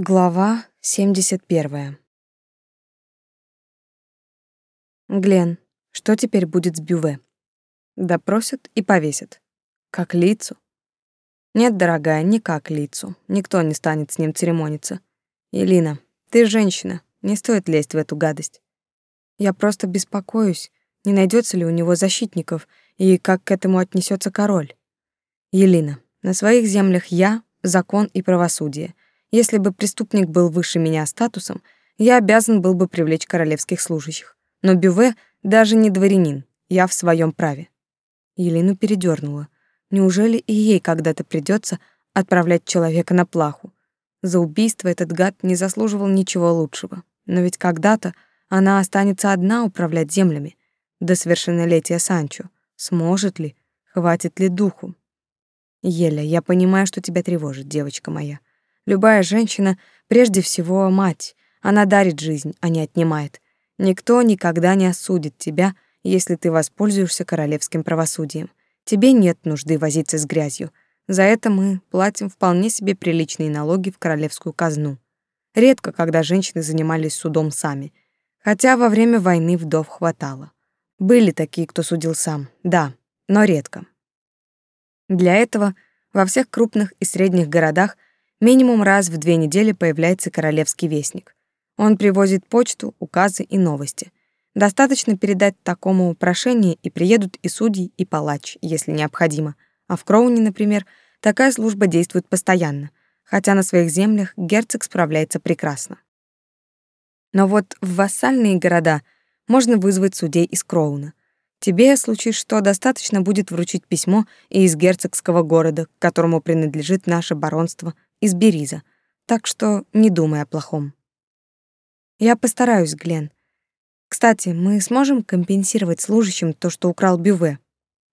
Глава 71. Глен, что теперь будет с Бюве? Допросят и повесят. Как лицу? Нет, дорогая, не как лицу. Никто не станет с ним церемониться. Елина, ты женщина, не стоит лезть в эту гадость. Я просто беспокоюсь, не найдется ли у него защитников и как к этому отнесется король. Елина, на своих землях я — закон и правосудие — если бы преступник был выше меня статусом, я обязан был бы привлечь королевских служащих. Но Бюве даже не дворянин, я в своем праве. Елену передернула. Неужели и ей когда-то придется отправлять человека на плаху? За убийство этот гад не заслуживал ничего лучшего. Но ведь когда-то она останется одна управлять землями. До совершеннолетия Санчо. Сможет ли? Хватит ли духу? Еля, я понимаю, что тебя тревожит, девочка моя. Любая женщина прежде всего мать. Она дарит жизнь, а не отнимает. Никто никогда не осудит тебя, если ты воспользуешься королевским правосудием. Тебе нет нужды возиться с грязью. За это мы платим вполне себе приличные налоги в королевскую казну. Редко, когда женщины занимались судом сами. Хотя во время войны вдов хватало. Были такие, кто судил сам, да, но редко. Для этого во всех крупных и средних городах Минимум раз в две недели появляется королевский вестник. Он привозит почту, указы и новости. Достаточно передать такому прошение, и приедут и судьи, и палач, если необходимо. А в Кроуне, например, такая служба действует постоянно, хотя на своих землях герцог справляется прекрасно. Но вот в вассальные города можно вызвать судей из Кроуна. Тебе, случись что, достаточно будет вручить письмо и из герцогского города, к которому принадлежит наше баронство — из Бериза, так что не думай о плохом. Я постараюсь, Глен. Кстати, мы сможем компенсировать служащим то, что украл Бюве?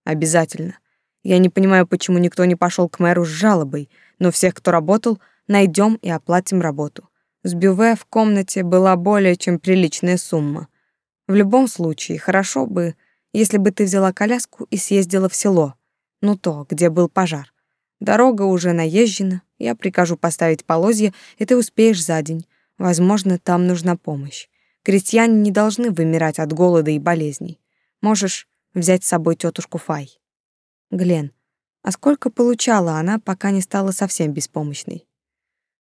Обязательно. Я не понимаю, почему никто не пошел к мэру с жалобой, но всех, кто работал, найдем и оплатим работу. С Бюве в комнате была более чем приличная сумма. В любом случае, хорошо бы, если бы ты взяла коляску и съездила в село, ну то, где был пожар. Дорога уже наезжена, я прикажу поставить полозья, и ты успеешь за день. Возможно, там нужна помощь. Крестьяне не должны вымирать от голода и болезней. Можешь взять с собой тетушку Фай. Глен, а сколько получала она, пока не стала совсем беспомощной?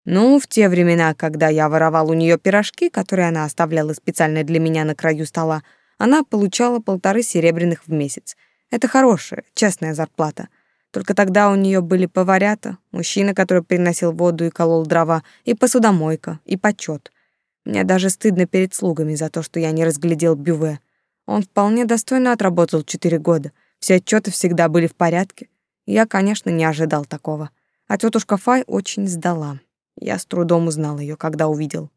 Ну, в те времена, когда я воровал у нее пирожки, которые она оставляла специально для меня на краю стола, она получала полторы серебряных в месяц. Это хорошая, честная зарплата — только тогда у нее были поварята, мужчина, который приносил воду и колол дрова, и посудомойка, и почет. Мне даже стыдно перед слугами за то, что я не разглядел Бюве. Он вполне достойно отработал четыре года. Все отчеты всегда были в порядке. Я, конечно, не ожидал такого. А тетушка Фай очень сдала. Я с трудом узнал ее, когда увидел.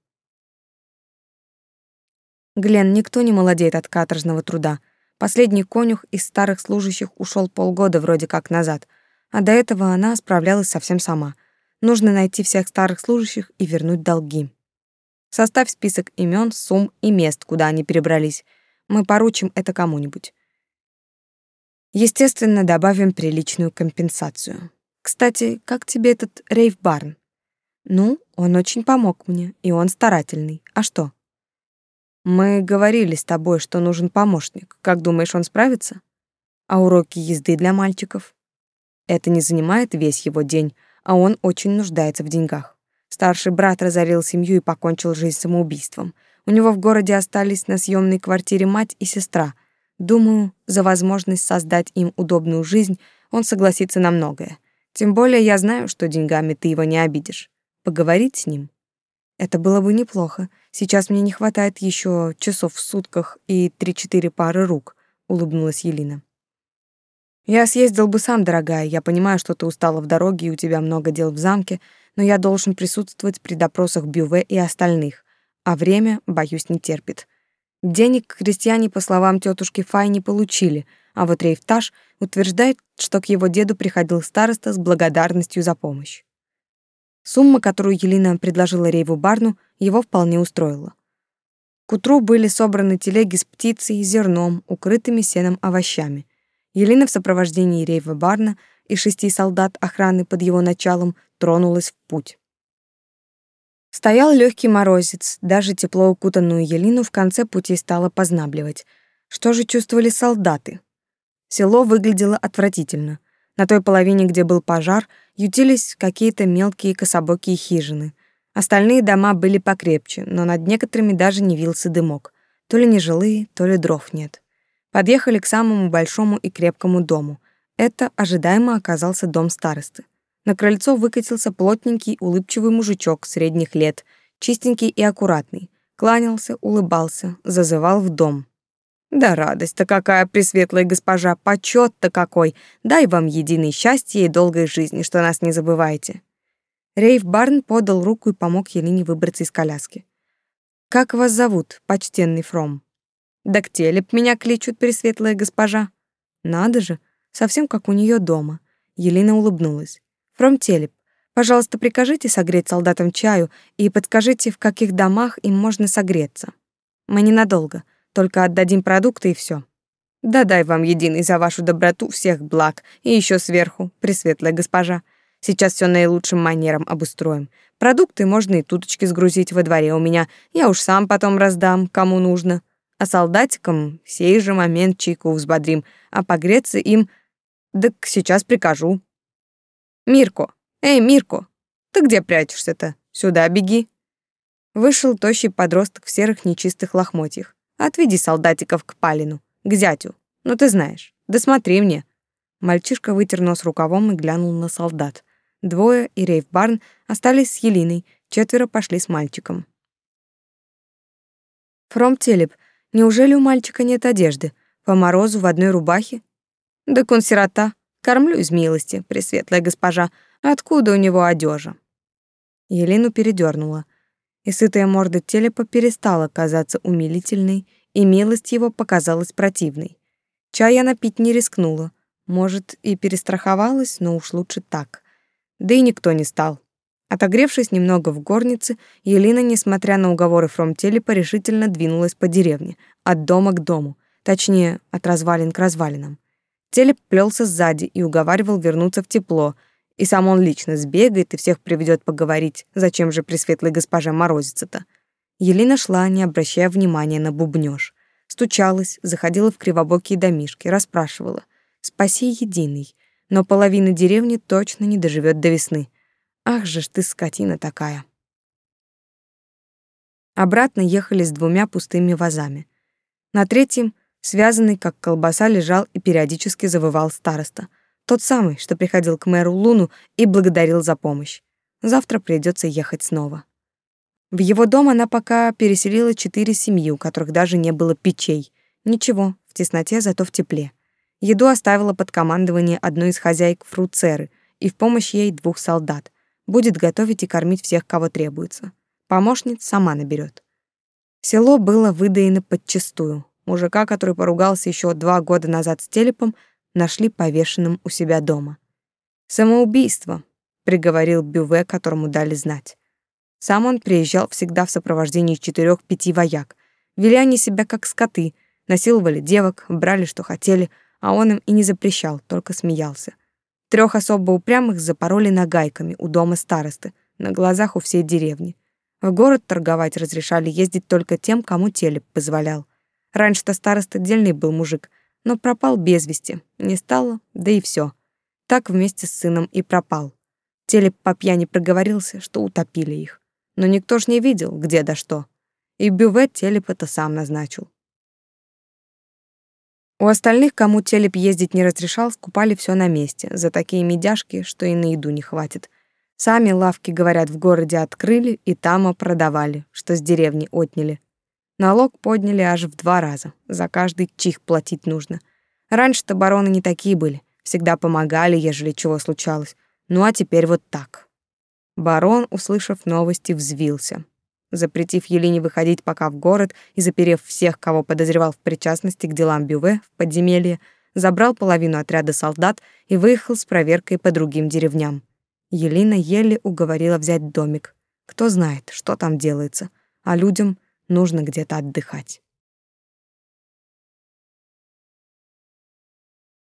Глен, никто не молодеет от каторжного труда. Последний конюх из старых служащих ушел полгода вроде как назад, а до этого она справлялась совсем сама. Нужно найти всех старых служащих и вернуть долги. Составь список имен, сумм и мест, куда они перебрались. Мы поручим это кому-нибудь. Естественно, добавим приличную компенсацию. Кстати, как тебе этот Рейв Барн? Ну, он очень помог мне, и он старательный. А что? Мы говорили с тобой, что нужен помощник. Как думаешь, он справится? А уроки езды для мальчиков? Это не занимает весь его день, а он очень нуждается в деньгах. Старший брат разорил семью и покончил жизнь самоубийством. У него в городе остались на съемной квартире мать и сестра. Думаю, за возможность создать им удобную жизнь он согласится на многое. Тем более я знаю, что деньгами ты его не обидишь. Поговорить с ним? Это было бы неплохо. Сейчас мне не хватает еще часов в сутках и три-четыре пары рук, улыбнулась Елена. Я съездил бы сам, дорогая. Я понимаю, что ты устала в дороге и у тебя много дел в замке, но я должен присутствовать при допросах Бюве и остальных, а время, боюсь, не терпит. Денег крестьяне, по словам тетушки Фай, не получили, а вот Рейфташ утверждает, что к его деду приходил староста с благодарностью за помощь. Сумма, которую Елена предложила Рейву Барну, его вполне устроила. К утру были собраны телеги с птицей зерном, укрытыми сеном овощами. Елена в сопровождении Рейва Барна и шести солдат охраны под его началом тронулась в путь. Стоял легкий морозец, даже тепло укутанную Елину в конце пути стало познабливать. Что же чувствовали солдаты? Село выглядело отвратительно. На той половине, где был пожар, ютились какие-то мелкие кособокие хижины. Остальные дома были покрепче, но над некоторыми даже не вился дымок. То ли нежилые, то ли дров нет. Подъехали к самому большому и крепкому дому. Это ожидаемо оказался дом старосты. На крыльцо выкатился плотненький, улыбчивый мужичок средних лет, чистенький и аккуратный. Кланялся, улыбался, зазывал в дом. Да радость-то какая, пресветлая госпожа, почет-то какой. Дай вам единое счастье и долгой жизни, что нас не забывайте. Рейв Барн подал руку и помог Елене выбраться из коляски. Как вас зовут, почтенный Фром? Да к телеп меня кличут, пресветлая госпожа. Надо же, совсем как у нее дома. Елена улыбнулась. Фром Телеп, пожалуйста, прикажите согреть солдатам чаю и подскажите, в каких домах им можно согреться. Мы ненадолго. Только отдадим продукты и все. Да дай вам единый за вашу доброту всех благ, и еще сверху, пресветлая госпожа. Сейчас все наилучшим манером обустроим. Продукты можно и туточки сгрузить во дворе у меня. Я уж сам потом раздам, кому нужно. А солдатикам сей же момент чайку взбодрим, а погреться им... Да сейчас прикажу. Мирко! Эй, Мирко! Ты где прячешься-то? Сюда беги. Вышел тощий подросток в серых нечистых лохмотьях. Отведи солдатиков к Палину, к зятю. Ну ты знаешь. Да смотри мне. Мальчишка вытер нос рукавом и глянул на солдат. Двое и Рейв Барн остались с Елиной, четверо пошли с мальчиком. Фром Телеп, неужели у мальчика нет одежды? По морозу в одной рубахе? Да он. Кормлю из милости, пресветлая госпожа. Откуда у него одежа? Елену передернула и сытая морда телепа перестала казаться умилительной, и милость его показалась противной. Чай она пить не рискнула. Может, и перестраховалась, но уж лучше так. Да и никто не стал. Отогревшись немного в горнице, Елена, несмотря на уговоры Фромтелепа, решительно двинулась по деревне, от дома к дому, точнее, от развалин к развалинам. Телеп плелся сзади и уговаривал вернуться в тепло, и сам он лично сбегает и всех приведет поговорить, зачем же пресветлой госпоже морозится-то. Елена шла, не обращая внимания на бубнёж. Стучалась, заходила в кривобокие домишки, расспрашивала. «Спаси единый, но половина деревни точно не доживет до весны. Ах же ж ты, скотина такая!» Обратно ехали с двумя пустыми вазами. На третьем, связанный как колбаса, лежал и периодически завывал староста — тот самый, что приходил к мэру Луну и благодарил за помощь. Завтра придется ехать снова. В его дом она пока переселила четыре семьи, у которых даже не было печей. Ничего, в тесноте, зато в тепле. Еду оставила под командование одной из хозяек Фруцеры и в помощь ей двух солдат. Будет готовить и кормить всех, кого требуется. Помощниц сама наберет. Село было выдаено подчистую. Мужика, который поругался еще два года назад с Телепом, нашли повешенным у себя дома. «Самоубийство», — приговорил Бюве, которому дали знать. Сам он приезжал всегда в сопровождении четырех-пяти вояк. Вели они себя как скоты, насиловали девок, брали, что хотели, а он им и не запрещал, только смеялся. Трех особо упрямых запороли нагайками у дома старосты, на глазах у всей деревни. В город торговать разрешали ездить только тем, кому телеп позволял. Раньше-то староста дельный был мужик, но пропал без вести. Не стало, да и все. Так вместе с сыном и пропал. Телеп по пьяни проговорился, что утопили их. Но никто ж не видел, где да что. И бювет Телеп это сам назначил. У остальных, кому Телеп ездить не разрешал, скупали все на месте, за такие медяшки, что и на еду не хватит. Сами лавки, говорят, в городе открыли и там продавали, что с деревни отняли. Налог подняли аж в два раза. За каждый чих платить нужно. Раньше-то бароны не такие были. Всегда помогали, ежели чего случалось. Ну а теперь вот так. Барон, услышав новости, взвился. Запретив Елене выходить пока в город и заперев всех, кого подозревал в причастности к делам Бюве в подземелье, забрал половину отряда солдат и выехал с проверкой по другим деревням. Елена еле уговорила взять домик. Кто знает, что там делается, а людям нужно где-то отдыхать.